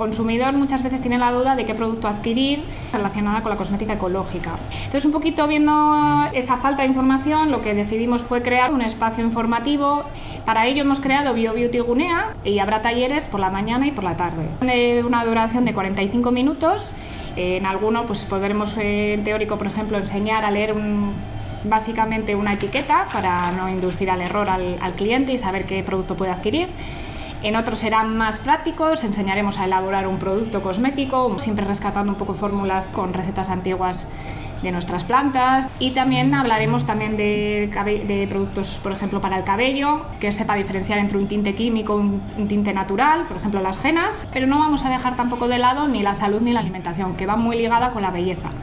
consumidor muchas veces tiene la duda de qué producto adquirir relacionada con la cosmética ecológica. Entonces, un poquito viendo esa falta de información, lo que decidimos fue crear un espacio informativo. Para ello hemos creado Bio Beauty Gunea y habrá talleres por la mañana y por la tarde. De una duración de 45 minutos. En alguno pues podremos, eh, en teórico, por ejemplo, enseñar a leer básicamente una etiqueta para no inducir al error al cliente y saber qué producto puede adquirir. En otros serán más prácticos, enseñaremos a elaborar un producto cosmético, siempre rescatando un poco fórmulas con recetas antiguas de nuestras plantas y también hablaremos también de, productos, por ejemplo, para el cabello, que sepa diferenciar entre un tinte químico y un, un, tinte natural, por ejemplo, las genas, pero no vamos a dejar tampoco de lado ni la salud ni la alimentación, que va muy ligada con la belleza.